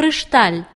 Крышталь